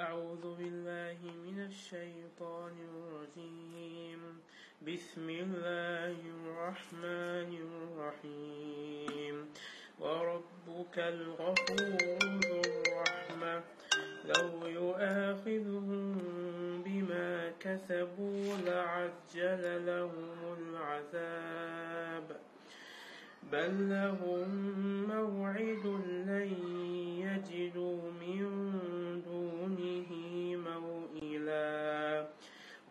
أعوذ بالله من الشيطان الرجيم. بسم الله الرحمن الرحيم. وربك الغفور ذو الرحمة. لو يؤاخذهم بما كسبوا لعجل لهم العذاب. بل لهم موعد لن يجدوا من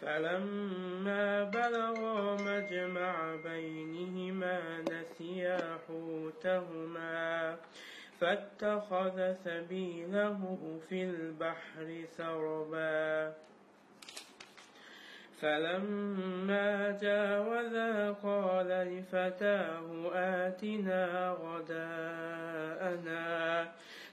فلما بلغا مجمع بينهما نسيا حوتهما فاتخذ سبيله في البحر سربا. فلما جاوزا قال لفتاه آتنا غداءنا.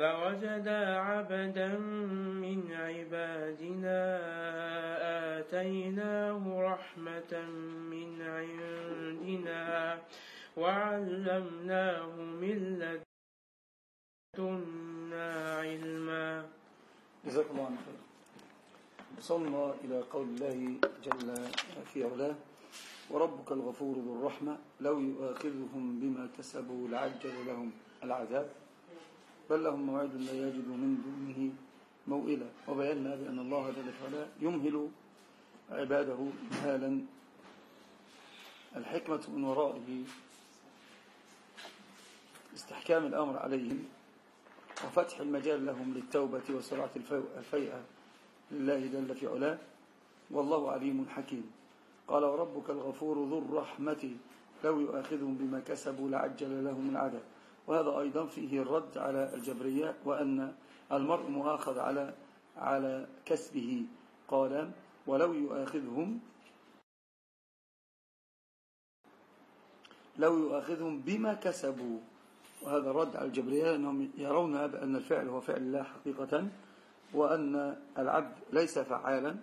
فوجدا عبدا من عبادنا آتيناه رحمة من عندنا وعلمناه من لدنا علما. جزاكم الله خير وصلنا إلى قول الله جل في علاه وربك الغفور ذو الرحمة لو يؤاخذهم بما كسبوا لعجل لهم العذاب. بل لهم موعد لا يجدوا من دونه موئلا. وبينا بأن الله جل وعلا يمهل عباده مهالا. الحكمة من ورائه استحكام الأمر عليهم وفتح المجال لهم للتوبة وسرعة الفيئة لله جل في علاه. والله عليم حكيم. قال وربك الغفور ذو الرحمة لو يؤاخذهم بما كسبوا لعجل لهم العذاب. وهذا أيضا فيه الرد على الجبرية وأن المرء مؤاخذ على على كسبه. قال ولو يؤاخذهم لو يؤاخذهم بما كسبوا. وهذا الرد على الجبرية أنهم يرون بأن الفعل هو فعل الله حقيقة وأن العبد ليس فعالا.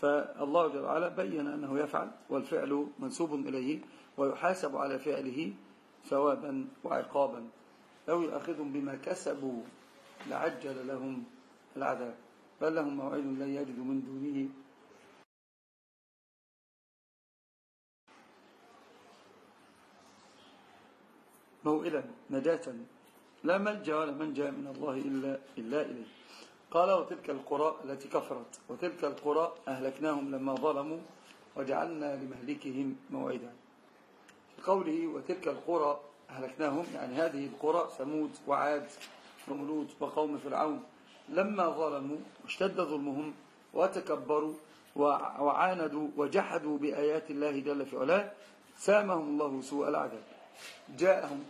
فالله جل وعلا بين أنه يفعل والفعل منسوب إليه ويحاسب على فعله ثوابا وعقابا. لو يأخذهم بما كسبوا لعجل لهم العذاب. بل لهم موعد لن يجدوا من دونه. موئلا نجاة. لا ملجأ ولا منجا من الله إلا, إلا إليه. قال وتلك القرى التي كفرت. وتلك القرى أهلكناهم لما ظلموا وجعلنا لمهلكهم موعدا. قوله وتلك القرى أهلكناهم يعني هذه القرى ثمود وعاد وملود وقوم فرعون. لما ظلموا واشتد ظلمهم وتكبروا وعاندوا وجحدوا بآيات الله جل في علاه سامهم الله سوء العذاب. جاءهم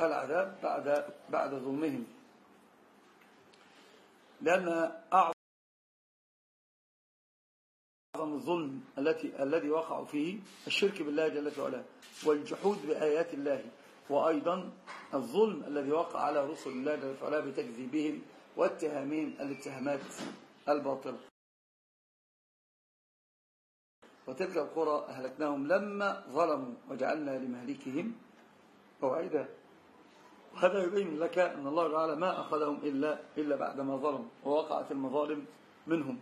العذاب بعد بعد ظلمهم. لأن أعظم الظلم التي الذي وقعوا فيه الشرك بالله جل وعلا والجحود بآيات الله وأيضا الظلم الذي وقع على رسل الله جل وعلا بتكذيبهم واتهامهم الاتهامات الباطلة. وتلك القرى أهلكناهم لما ظلموا وجعلنا لمهلكهم موعدا. هذا يبين لك أن الله تعالى ما أخذهم إلا, إلا بعدما ظلموا ووقعت المظالم منهم.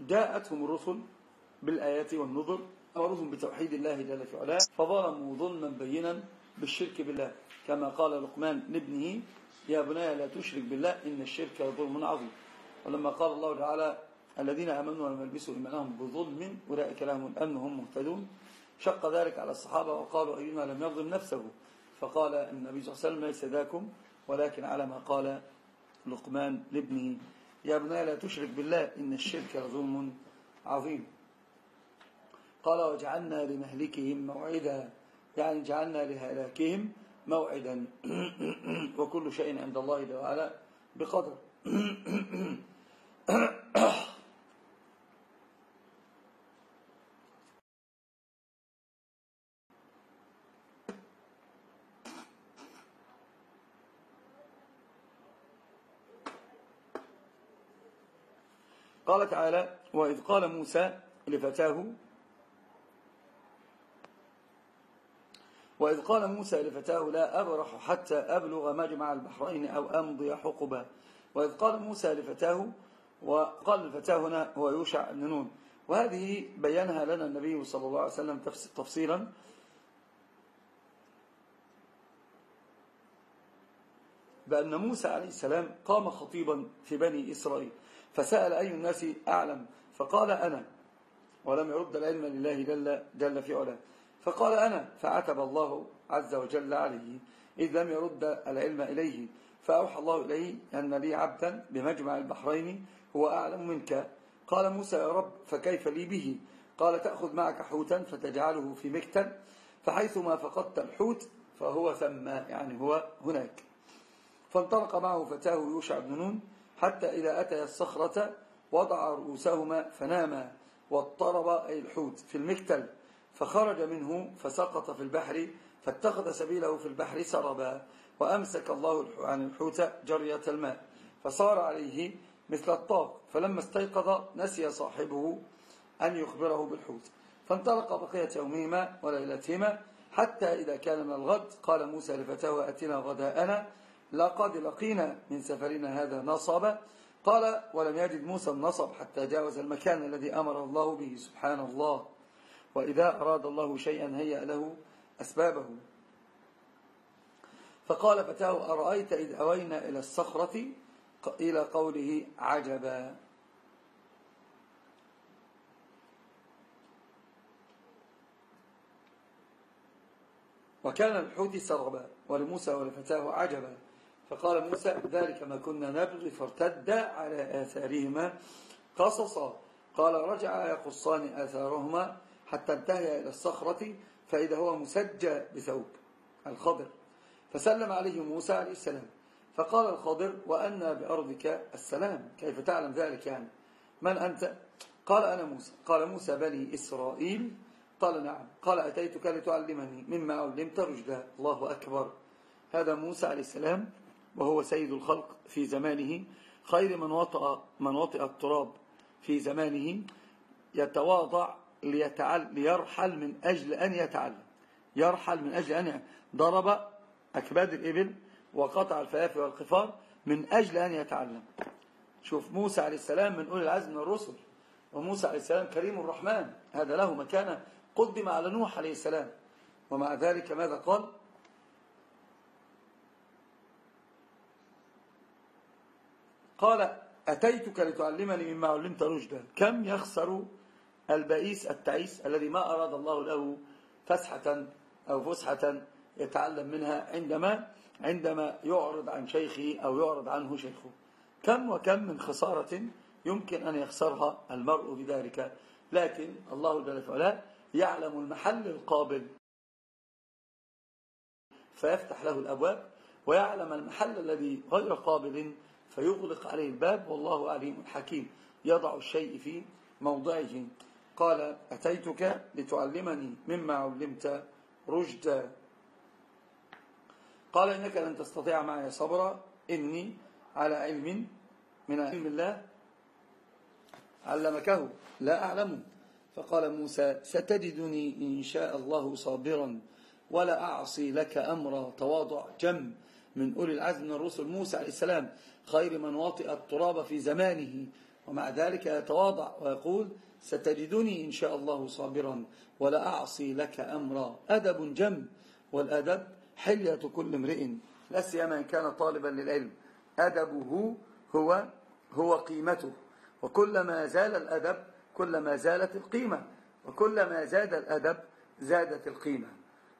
جاءتهم الرسل بالآيات والنذر أمرهم بتوحيد الله جل في علاه فظلموا ظلما بينا بالشرك بالله. كما قال لقمان لابنه يا بني لا تشرك بالله إن الشرك ظلم عظيم. ولما قال الله تعالى الذين آمنوا ولم يلبسوا إيمانهم بظلم أولئك لهم الأمن هم مهتدون. شق ذلك على الصحابة وقالوا أينا لم يظلم نفسه؟ فقال النبي صلى الله عليه وسلم ليس ذاكم ولكن على ما قال لقمان لابنه. يا ابني لا تشرك بالله إن الشرك لظلم عظيم. قال وجعلنا لمهلكهم موعدا يعني جعلنا لهلاكهم موعدا. وكل شيء عند الله جل وعلا بقدر. قال تعالى وإذ قال موسى لفتاه وإذ قال موسى لفتاه لا أبرح حتى أبلغ مجمع البحرين أو أمضي حقبا وإذ قال موسى لفتاه وقال الفتاه هنا هو يوشع بن نون. وهذه بينها لنا النبي صلى الله عليه وسلم تفصيلا. بأن موسى عليه السلام قام خطيبا في بني إسرائيل. فسأل أي الناس أعلم؟ فقال أنا. ولم يرد العلم لله جل, جل في علاه. فقال أنا فعتب الله عز وجل عليه. إذ لم يرد العلم إليه فأوحى الله إليه أن لي عبدا بمجمع البحرين هو أعلم منك. قال موسى يا رب فكيف لي به؟ قال تأخذ معك حوتا فتجعله في مكتل فحيثما فقدت الحوت فهو ثم يعني هو هناك. فانطلق معه فتاة يوشع بن نون حتى إذا أتى الصخرة وضع رؤوسهما فناما واضطرب أي الحوت في المكتل فخرج منه فسقط في البحر فاتخذ سبيله في البحر سربا وأمسك الله عن الحوت جرية الماء فصار عليه مثل الطاق فلما استيقظ نسي صاحبه أن يخبره بالحوت فانطلق بقية يومهما وليلتهما حتى إذا كان من الغد قال موسى لفتاه أتنا غداءنا؟ لقد لقينا من سفرنا هذا نصبا. قال ولم يجد موسى النصب حتى جاوز المكان الذي أمر الله به سبحان الله وإذا أراد الله شيئا هيأ له أسبابه. فقال فتاه أرأيت إذ أوينا إلى الصخرة؟ إلى قوله عجبا. وكان الحوت سربا ولموسى ولفتاه عجبا. فقال موسى ذلك ما كنا نبغي فارتد على آثارهما قصصا. قال رجع يقصان آثارهما حتى انتهي إلى الصخرة فإذا هو مسجى بثوب الخضر. فسلم عليه موسى عليه السلام. فقال الخضر وأنا بأرضك السلام. كيف تعلم ذلك يعني؟ من أنت؟ قال أنا موسى. قال موسى بني إسرائيل؟ قال نعم. قال أتيتك لتعلمني مما علمت رشدا. الله أكبر. هذا موسى عليه السلام. وهو سيد الخلق في زمانه خير من وطأ, من وطئ التراب في زمانه يتواضع ليتعل ليرحل من أجل أن يتعلم. يرحل من أجل أن ضرب أكباد الإبل وقطع الفيافي والقفار من أجل أن يتعلم. شوف موسى عليه السلام من أولي العزم من الرسل وموسى عليه السلام كريم الرحمن. هذا له مكانة. قدم على نوح عليه السلام. ومع ذلك ماذا قال؟ قال أتيتك لتعلمني مما علمت رشدا. كم يخسر البئيس التعيس الذي ما أراد الله له فسحة أو فسحة يتعلم منها عندما عندما يعرض عن شيخه أو يعرض عنه شيخه؟ كم وكم من خسارة يمكن أن يخسرها المرء بذلك؟ لكن الله جل وعلا يعلم المحل القابل. فيفتح له الأبواب ويعلم المحل الذي غير قابل فيغلق عليه الباب والله عليم حكيم. يضع الشيء في موضعه. قال أتيتك لتعلمني مما علمت رشدا. قال إنك لن تستطيع معي صبرا. إني على علم من علم الله علمكه لا أعلمه فقال موسى ستجدني إن شاء الله صابرا ولا أعصي لك أمرا. تواضع جم. من أولي العزم من الرسل موسى عليه السلام خير من واطئ التراب في زمانه. ومع ذلك يتواضع ويقول ستجدني إن شاء الله صابرا ولا أعصي لك أمرا. أدب جم والأدب حلية كل امرئ. لا سيما إن كان طالبا للعلم. أدبه هو هو قيمته. وكلما زال الأدب كلما زالت القيمة. وكلما زاد الأدب زادت القيمة.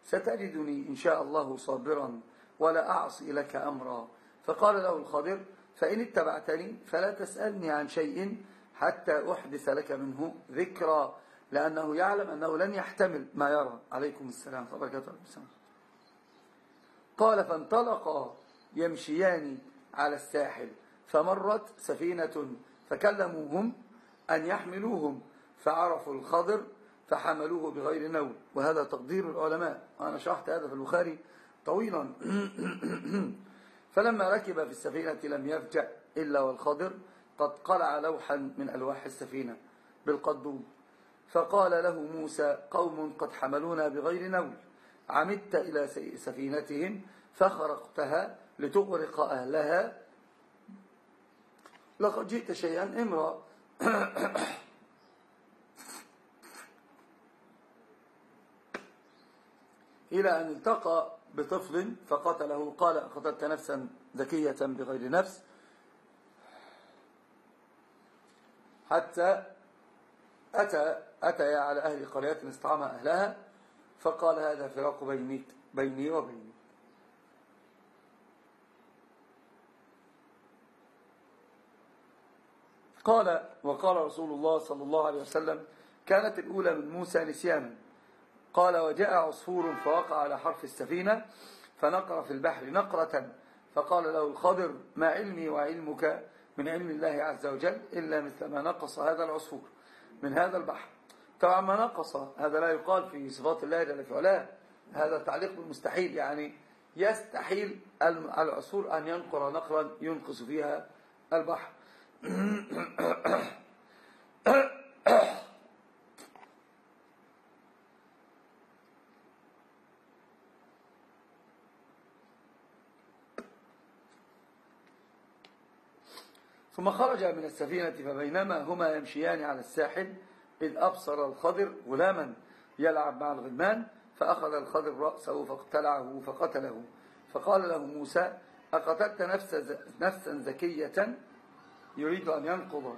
ستجدني إن شاء الله صابرا. ولا أعصي لك أمرا. فقال له الخضر فإن اتبعتني فلا تسألني عن شيء حتى أحدث لك منه ذكرى لأنه يعلم أنه لن يحتمل ما يرى. عليكم السلام وبركاته. السلام قال فانطلقا يمشيان على الساحل فمرت سفينة فكلموهم أن يحملوهم فعرفوا الخضر فحملوه بغير نوم. وهذا تقدير العلماء. وأنا شرحت هذا في البخاري. طويلا. فلما ركب في السفينة لم يفجأ إلا والخضر قد قلع لوحا من ألواح السفينة بالقدوم فقال له موسى قوم قد حملونا بغير نول عمدت إلى سفينتهم فخرقتها لتغرق أهلها. لقد جئت شيئا امرأ. إلى أن التقى بطفل فقتله قال قتلت نفسا ذكية بغير نفس. حتى أتى أتى على أهل قرية استعمى أهلها فقال هذا فراق بيني, بيني وبيني قال وقال رسول الله صلى الله عليه وسلم كانت الأولى من موسى نسيانا. قال وجاء عصفور فوقع على حرف السفينة فنقر في البحر نقرة فقال له الخضر ما علمي وعلمك من علم الله عز وجل إلا مثل ما نقص هذا العصفور من هذا البحر. طبعا ما نقص هذا لا يقال في صفات الله جل في علاه هذا تعليق بالمستحيل يعني يستحيل العصفور أن ينقر نقرا ينقص فيها البحر. ثم خرج من السفينة فبينما هما يمشيان على الساحل إذ أبصر الخضر غلاما يلعب مع الغلمان فأخذ الخضر رأسه فاقتلعه فقتله. فقال له موسى أقتلت نفسا زكية يريد أن ينقض؟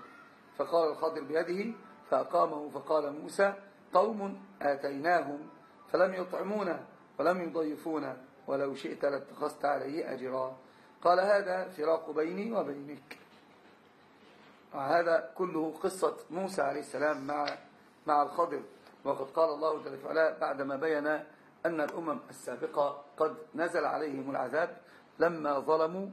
فقال الخضر بيده فأقامه فقال موسى قوم آتيناهم فلم يطعمونا ولم يضيفونا ولو شئت لاتخذت عليه أجرا. قال هذا فراق بيني وبينك. هذا كله قصة موسى عليه السلام مع مع الخضر. وقد قال الله جل وعلا بعدما بين أن الأمم السابقة قد نزل عليهم العذاب لما ظلموا.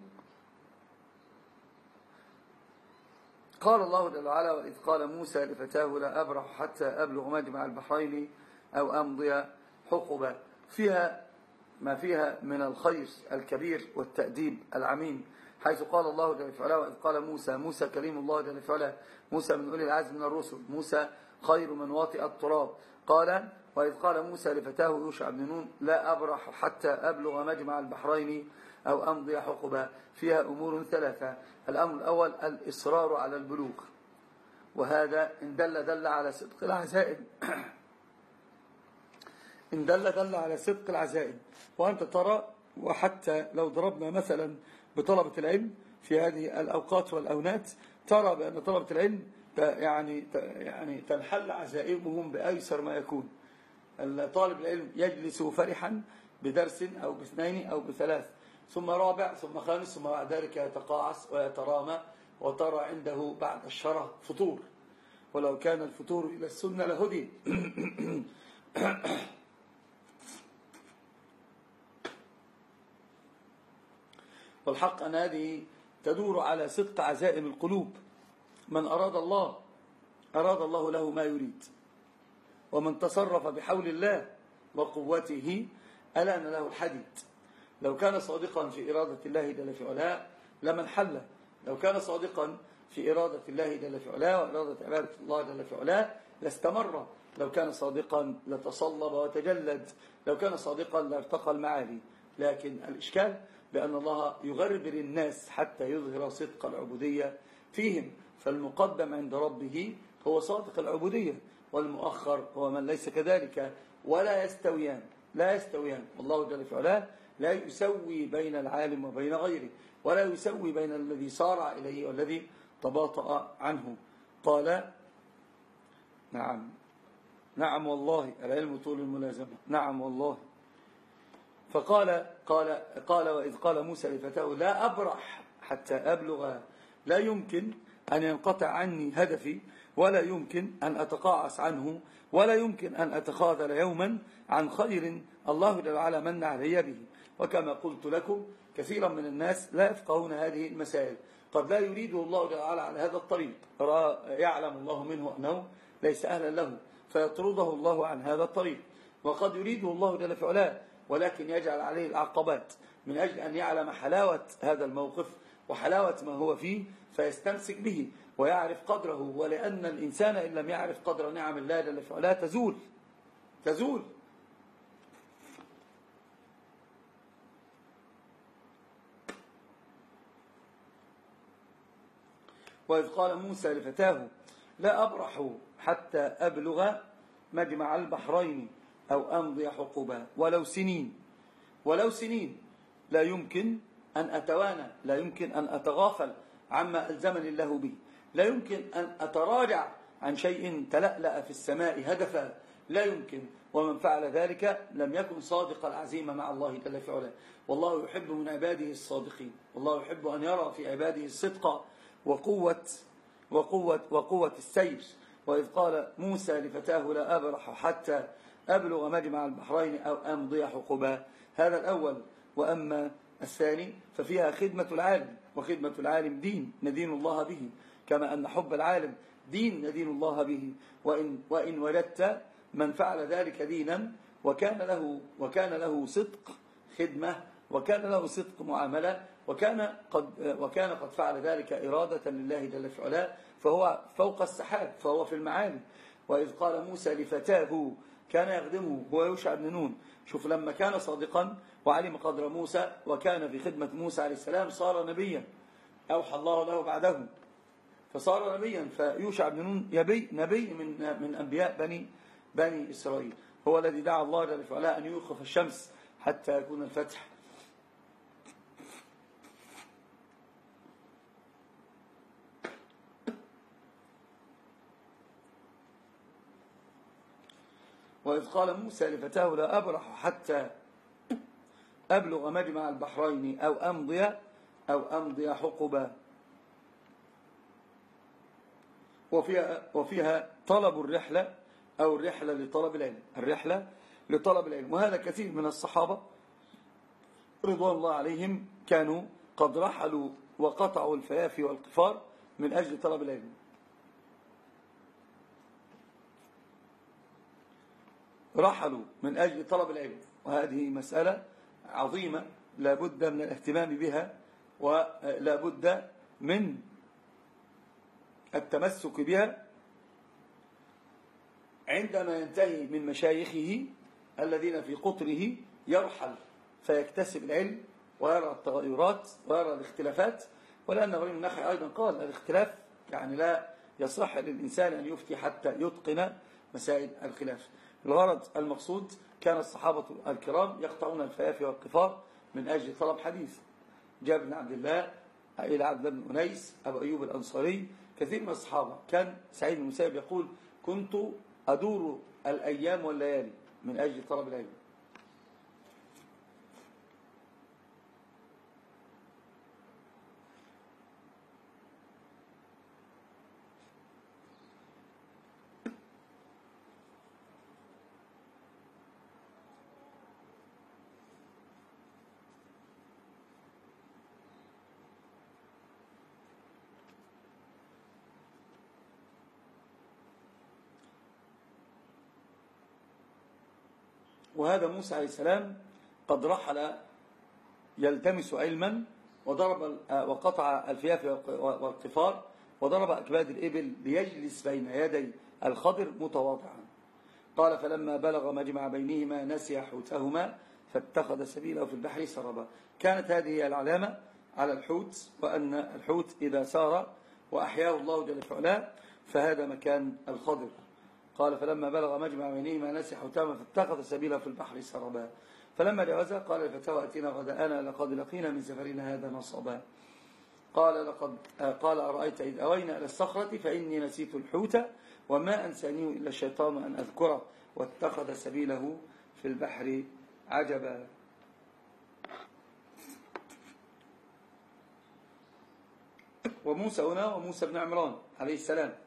قال الله جل وعلا وإذ قال موسى لفتاه لا أبرح حتى أبلغ مجمع البحرين أو أمضي حقبا فيها ما فيها من الخير الكبير والتأديب العميم. حيث قال الله جل وعلا وإذ قال موسى موسى كريم الله جل وعلا موسى من أولي العزم من الرسل موسى خير من واطئ التراب. قال وإذ قال موسى لفتاه يوشع بن نون لا أبرح حتى أبلغ مجمع البحرين أو أمضي حقبا فيها أمور ثلاثة. الأمر الأول الإصرار على البلوغ. وهذا إن دل دل على صدق العزائم. إن دل دل على صدق العزائم. وأنت ترى وحتى لو ضربنا مثلا بطلبة العلم في هذه الأوقات والأونات. ترى بأن طلبة العلم يعني يعني تنحل عزائمهم بأيسر ما يكون. طالب العلم يجلس فرحا بدرس أو باثنين أو بثلاث ثم رابع ثم خامس ثم بعد ذلك يتقاعس ويترامى وترى عنده بعد الشرع فطور. ولو كان الفطور إلى السنة لهدي. والحق أن هذه تدور على صدق عزائم القلوب. من أراد الله أراد الله له ما يريد. ومن تصرف بحول الله وقوته ألان له الحديد. لو كان صادقا في إرادة الله جل في علاه لمن حل. لو كان صادقا في إرادة الله جل في علاه وإرادة عبادة الله جل في علاه لاستمر. لو كان صادقا لتصلب وتجلد. لو كان صادقا لارتقى المعالي. لكن الإشكال بأن الله يغربل الناس حتى يظهر صدق العبودية فيهم. فالمقدم عند ربه هو صادق العبودية والمؤخر هو من ليس كذلك ولا يستويان لا يستويان. والله جل في علاه لا يسوي بين العالم وبين غيره ولا يسوي بين الذي صارع إليه والذي تباطأ عنه. قال نعم. نعم والله العلم طول الملازمة. نعم والله. فقال قال قال وإذ قال موسى لفتاه لا أبرح حتى أبلغ لا يمكن أن ينقطع عني هدفي ولا يمكن أن أتقاعس عنه ولا يمكن أن أتخاذل يوما عن خير الله جل وعلا من علي به. وكما قلت لكم كثيرا من الناس لا يفقهون هذه المسائل. قد لا يريده الله جل وعلا على هذا الطريق. يعلم الله منه أنه ليس أهلا له فيطرده الله عن هذا الطريق. وقد يريده الله جل في ولكن يجعل عليه العقبات من أجل أن يعلم حلاوة هذا الموقف وحلاوة ما هو فيه فيستمسك به ويعرف قدره. ولأن الإنسان إن لم يعرف قدر نعم الله جل في علاه تزول. تزول. وإذ قال موسى لفتاه لا أبرح حتى أبلغ مجمع البحرين. أو أمضي حقوبا ولو سنين. ولو سنين. لا يمكن أن أتوانى. لا يمكن أن أتغافل عما ألزمني الله به. لا يمكن أن أتراجع عن شيء تلألأ في السماء هدفا. لا يمكن. ومن فعل ذلك لم يكن صادق العزيمة مع الله جل في علاه. والله يحب من عباده الصادقين. والله يحب أن يرى في عباده الصدق وقوة وقوة, وقوة السير. وإذ قال موسى لفتاه لا أبرح حتى أبلغ مجمع البحرين أو أمضي حقبا هذا الأول. وأما الثاني ففيها خدمة العالم وخدمة العالم دين ندين الله به. كما أن حب العالم دين ندين الله به. وإن, وإن وجدت من فعل ذلك دينا وكان له, وكان له صدق خدمة وكان له صدق معاملة وكان قد, وكان قد فعل ذلك إرادة لله جل في فهو فوق السحاب فهو في المعالي وإذ قال موسى لفتاه كان يخدمه هو يوشع بن نون. شوف لما كان صادقا وعلم قدر موسى وكان في خدمة موسى عليه السلام صار نبيا. أوحى الله له بعده. فصار نبيا. فيوشع بن نون يبي نبي من من أنبياء بني بني إسرائيل. هو الذي دعا الله جل وعلا أن يوقف الشمس حتى يكون الفتح. وإذ قال موسى لفتاه لا أبرح حتى أبلغ مجمع البحرين أو أمضي أو أمضي حقبا وفيها, وفيها طلب الرحلة أو الرحلة لطلب العلم. الرحلة لطلب العلم. وهذا كثير من الصحابة رضوان الله عليهم كانوا قد رحلوا وقطعوا الفيافي والقفار من أجل طلب العلم. رحلوا من أجل طلب العلم. وهذه مسألة عظيمة لا بد من الاهتمام بها ولا بد من التمسك بها عندما ينتهي من مشايخه الذين في قطره يرحل فيكتسب العلم ويرى التغيرات ويرى الاختلافات. ولأن إبراهيم النخعي أيضا قال الاختلاف يعني لا يصح للإنسان أن يفتي حتى يتقن مسائل الخلاف. الغرض المقصود كان الصحابة الكرام يقطعون الفيافي والقفار من أجل طلب حديث. جاب بن عبد الله إلى عبد الله بن أنيس أبو أيوب الأنصاري. كثير من الصحابة كان سعيد بن المسيب يقول كنت أدور الأيام والليالي من أجل طلب العلم. وهذا موسى عليه السلام قد رحل يلتمس علما وضرب وقطع الفياف والقفار وضرب أكباد الإبل ليجلس بين يدي الخضر متواضعا. قال فلما بلغ مجمع بينهما نسي حوتهما فاتخذ سبيله في البحر سربا. كانت هذه العلامة على الحوت وأن الحوت إذا سار وأحياه الله جل وعلا فهذا مكان الخضر. قال فلما بلغ مجمع بينهما نسي حوتهما فاتخذ سبيله في البحر سربا. فلما جاوزها قال الفتاوى أتينا غداءنا لقد لقينا من سفرنا هذا نصبا. قال لقد قال أرأيت إذ أوينا إلى الصخرة فإني نسيت الحوت وما أنسانيه إلا الشيطان أن أذكره واتخذ سبيله في البحر عجبا. وموسى هنا وموسى بن عمران عليه السلام.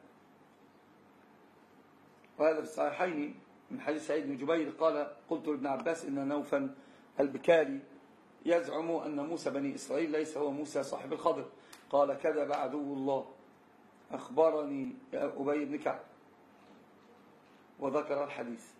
وهذا في الصحيحين من حديث سعيد بن جبير قال قلت لابن عباس إن نوفا البكالي يزعم أن موسى بني إسرائيل ليس هو موسى صاحب الخضر. قال كذب عدو الله. أخبرني أبي بن كعب. وذكر الحديث.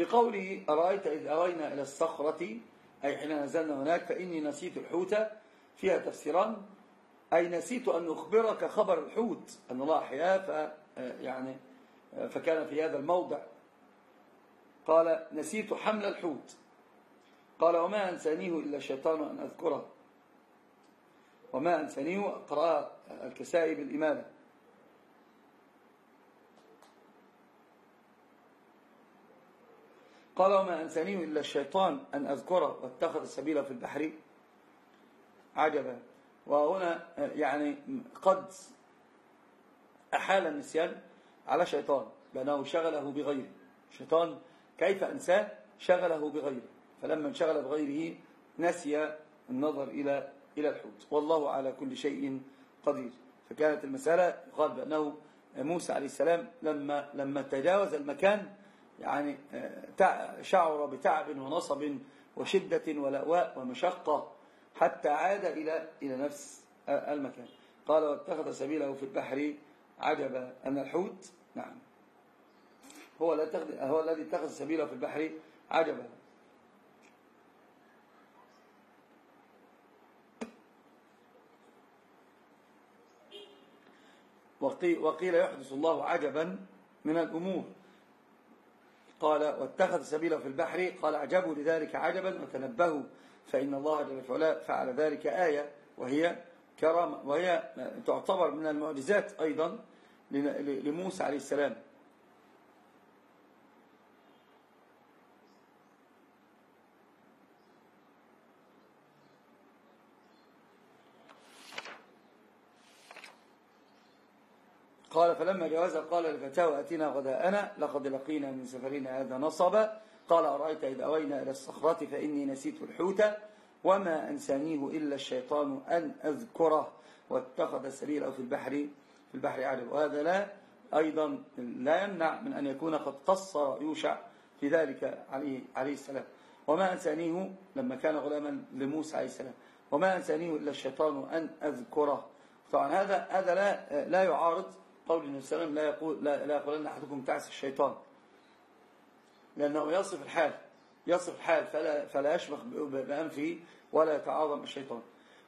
في قوله أرأيت إذ أوينا إلى الصخرة؟ أي حين نزلنا هناك فإني نسيت الحوت. فيها تفسيران. أي نسيت أن أخبرك خبر الحوت. أن الله أحياه يعني فكان في هذا الموضع. قال نسيت حمل الحوت. قال وما أنسانيه إلا الشيطان أن أذكره. وما أنسانيه قرأ الكسائي بالإمامة. قال وما أنسانيه إلا الشيطان أن أذكره واتخذ السبيل في البحر. عجبا. وهنا يعني قد أحال النسيان على شيطان لأنه شغله بغيره. شيطان كيف أنساه؟ شغله بغيره. فلما انشغل بغيره نسي النظر إلى إلى الحوت. والله على كل شيء قدير. فكانت المسألة يقال بأنه موسى عليه السلام لما لما تجاوز المكان يعني آه، شعر بتعب ونصب وشدة ولأواء ومشقة حتى عاد إلى إلى نفس المكان. قال واتخذ سبيله في البحر عجبا. أن الحوت؟ نعم. هو هو الذي اتخذ سبيله في البحر عجبا. وقيل يحدث الله عجبا من الأمور. قال واتخذ سبيله في البحر. قال عجبوا لذلك عجبا وتنبهوا فإن الله جل وعلا فعل ذلك آية وهي كرامة وهي تعتبر من المعجزات أيضا لموسى عليه السلام. قال فلما جاوزها قال لفتاه أتينا غداءنا لقد لقينا من سفرنا هذا نصبا. قال أرأيت إذ أوينا إلى الصخرة فإني نسيت الحوت وما أنسانيه إلا الشيطان أن أذكره. واتخذ سبيله في البحر في البحر عجب وهذا لا أيضا لا يمنع من أن يكون قد قصر يوشع في ذلك عليه, عليه السلام. وما أنسانيه لما كان غلاما لموسى عليه السلام. وما أنسانيه إلا الشيطان أن أذكره. طبعا هذا هذا لا لا يعارض قول النبي صلى الله عليه وسلم لا يقول لا, يقولن أحدكم تعس الشيطان. لأنه يصف الحال. يصف الحال. فلا فلا يشبخ بأنفه ولا يتعاظم الشيطان.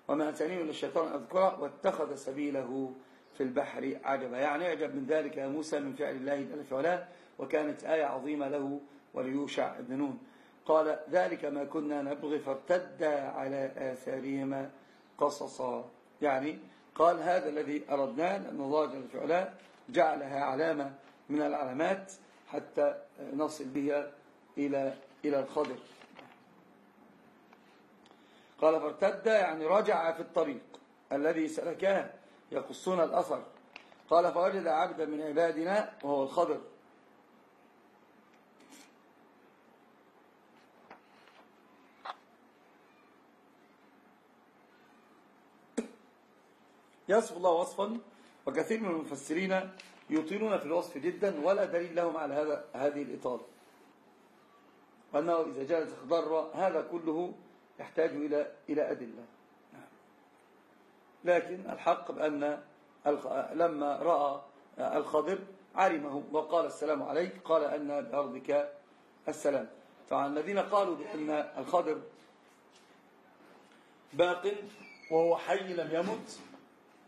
وما اتانيه الا الشيطان أذكره واتخذ سبيله في البحر عجبا. يعني اعجب من ذلك يا موسى من فعل الله جل في علاه وكانت آية عظيمة له وليوشع بن نون. قال ذلك ما كنا نبغي فارتدا على آثارهما قصصا. يعني قال هذا الذي أردناه لأن الله جل وعلا جعلها علامة من العلامات حتى نصل بها إلى إلى الخضر قال فارتد يعني رجع في الطريق الذي سلكاه يقصون الأثر. قال فوجد عبدا من عبادنا وهو الخضر. يصف الله وصفا وكثير من المفسرين يطيلون في الوصف جدا ولا دليل لهم على هذا هذه الإطالة. وأنه إذا جلس اخضر هذا كله يحتاج إلى إلى أدلة. لكن الحق بأن لما رأى الخضر علمه وقال السلام عليك قال أن بأرضك السلام. فعن الذين قالوا بأن الخضر باق وهو حي لم يمت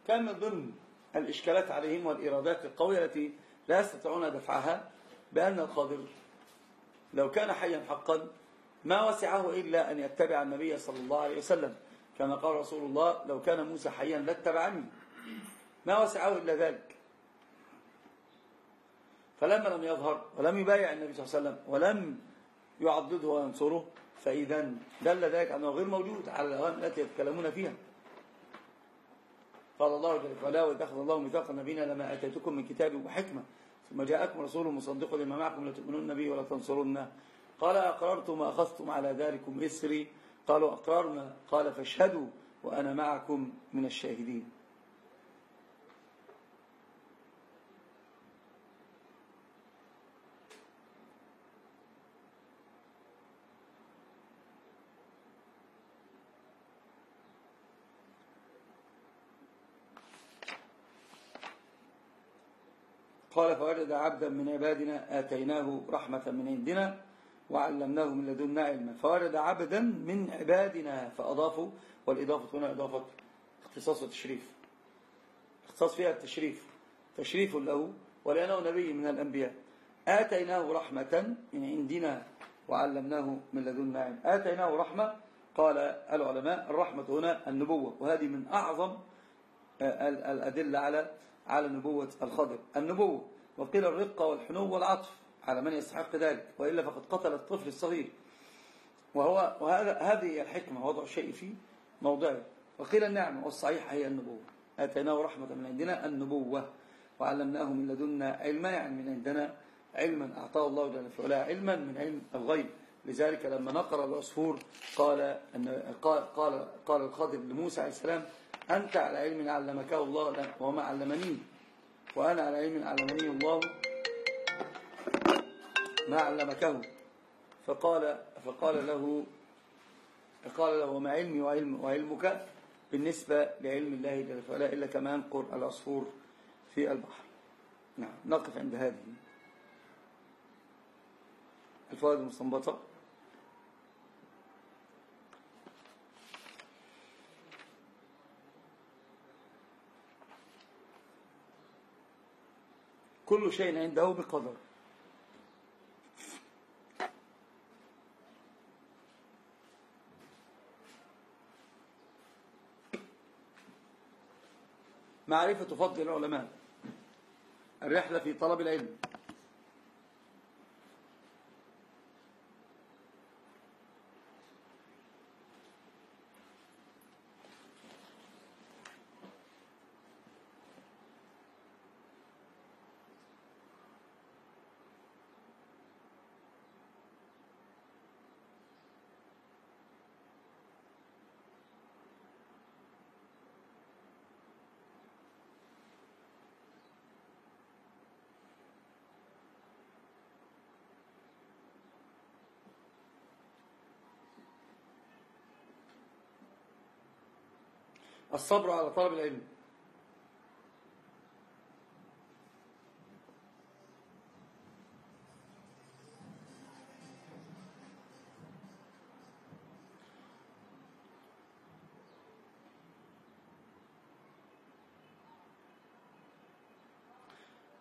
كان من ضمن الإشكالات عليهم والإرادات القوية التي لا يستطيعون دفعها بأن الخضر لو كان حيا حقا ما وسعه إلا أن يتبع النبي صلى الله عليه وسلم. كما قال رسول الله لو كان موسى حيا لاتبعني. ما وسعه إلا ذلك. فلما لم يظهر ولم يبايع النبي صلى الله عليه وسلم ولم يعضده وينصره فإذا دل ذلك أنه غير موجود على الأوان التي يتكلمون فيها. قال الله جل وعلا وإذا أخذ الله ميثاق نبينا لما أتيتكم من كتاب وحكمة ثم جاءكم رسول مصدق لما معكم لتؤمنون به ولا تنصرونه قال أقررتم وأخذتم على ذلكم إسري؟ قالوا أقررنا. قال فاشهدوا وأنا معكم من الشاهدين قال فوجد عبدا من عبادنا آتيناه رحمة من عندنا وعلمناه من لدنا علما. فوجد عبدا من عبادنا فأضافوا والإضافة هنا إضافة اختصاص وتشريف. اختصاص فيها التشريف تشريف له ولأنه نبي من الأنبياء. آتيناه رحمة من عندنا وعلمناه من لدنا علم. آتيناه رحمة قال العلماء الرحمة هنا النبوة. وهذه من أعظم الأدلة على على نبوة الخضر. النبوة وقيل الرقة والحنو والعطف على من يستحق ذلك وإلا فقد قتل الطفل الصغير. وهو وهذا هذه الحكمة وضع الشيء في موضعه. وقيل النعمة والصحيح هي النبوة. آتيناه رحمة من عندنا النبوة. وعلمناه من لدنا علما يعني من عندنا علما. أعطاه الله جل وعلا علما من علم الغيب. لذلك لما نقر العصفور قال أن قال قال قال الخضر لموسى عليه السلام أنت على علم علمك الله وما علمني. وأنا على علم علمني الله ما علمكه فقال فقال له قال له وما علمي وعلم وعلمك بالنسبة لعلم الله جل وعلا إلا كما ينقر العصفور في البحر. نعم نقف عند هذه. الفوائد المستنبطة. كل شيء عنده بقدر. معرفة فضل العلماء. الرحلة في طلب العلم. الصبر على طلب العلم.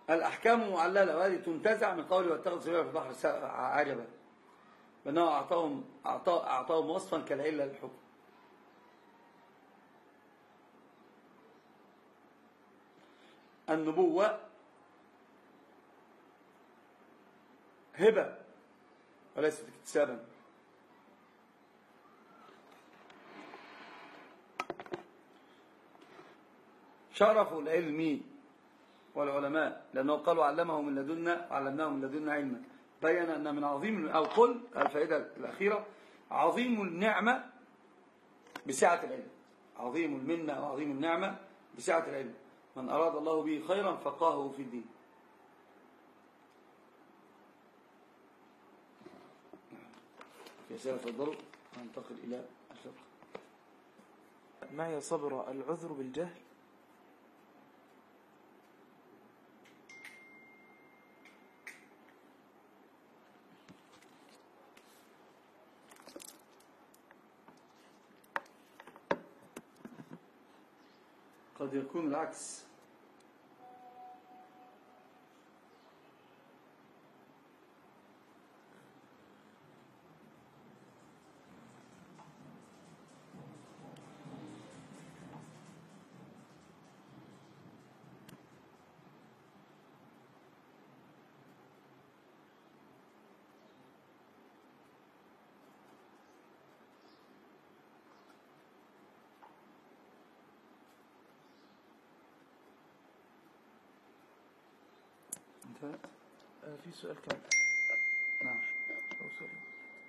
الأحكام معللة وهذه تنتزع من قوله واتخذ سبيلا في البحر عجبا. بأنه أعطاهم, أعطاهم وصفا كالعلة للحكم. النبوة هبة وليست اكتسابا. شرف العلم والعلماء لأنه قالوا علمه من لدنا وعلمناه من لدنا علما بين أن من عظيم أو قل الفائدة الأخيرة عظيم النعمة بسعة العلم عظيم المنة وعظيم النعمة بسعة العلم. من أراد الله به خيرا فقاهه في الدين. في أسئلة تفضلوا ننتقل إلى الفقه. معي صبر العذر بالجهل؟ يكون العكس في سؤال كمان. نعم.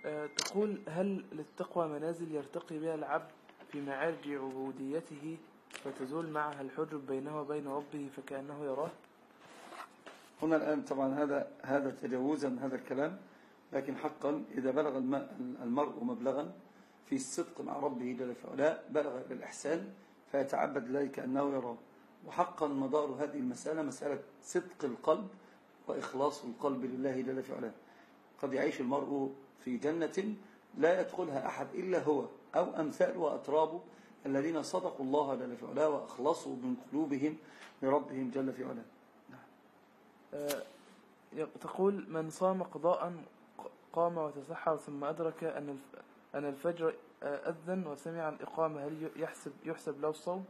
آه، تقول هل للتقوى منازل يرتقي بها العبد في معارج عبوديته فتزول معها الحجب بينه وبين ربه فكأنه يراه؟ هنا الآن طبعا هذا هذا تجاوزا هذا الكلام لكن حقا إذا بلغ الم- المرء مبلغا في الصدق مع ربه جل في علاه بلغ إلى الإحسان فيتعبد الله كأنه يراه. وحقا مدار هذه المسألة مسألة صدق القلب وإخلاص القلب لله جل في علاه. قد يعيش المرء في جنة لا يدخلها أحد إلا هو أو أمثال وأترابه الذين صدقوا الله جل في علاه وأخلصوا من قلوبهم لربهم جل في علاه. آه، يق- تقول من صام قضاء قام وتسحر ثم أدرك أن أن الفجر آه، أذن وسمع الإقامة هل يحسب يحسب له الصوم؟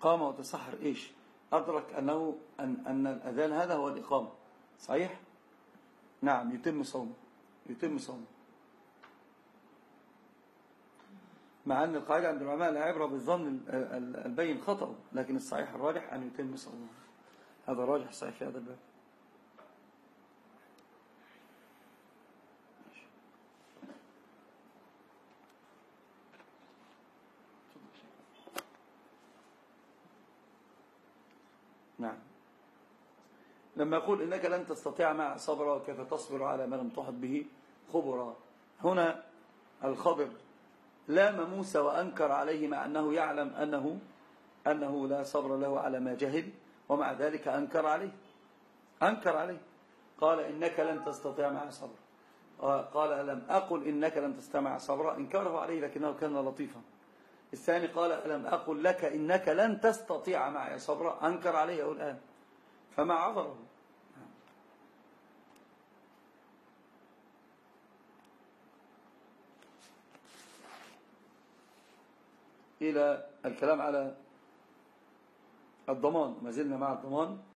قام وتسحر إيش؟ أدرك أنه أن, أن الأذان هذا هو الإقامة. صحيح؟ نعم يتم صومه يتم صومه مع أن القاعدة عند العلماء لا عبرة بالظن ال- ال- البين خطأ لكن الصحيح الراجح أن يتم صومه. هذا الراجح الصحيح في هذا الباب نعم لما يقول إنك لن تستطيع مع صبرا وكيف تصبر على ما لم تحط به خبرا. هنا الخضر لام موسى وأنكر عليه مع أنه يعلم أنه أنه لا صبر له على ما جهل ومع ذلك أنكر عليه. أنكر عليه. قال إنك لن تستطيع معي صبرا قال ألم أقل إنك لن تستمع صبرا إنكره عليه لكنه كان لطيفا. الثاني قال ألم أقل لك إنك لن تستطيع معي صبرا أنكر عليه الآن فما عذره. إلى الكلام على الضمان. ما زلنا مع الضمان.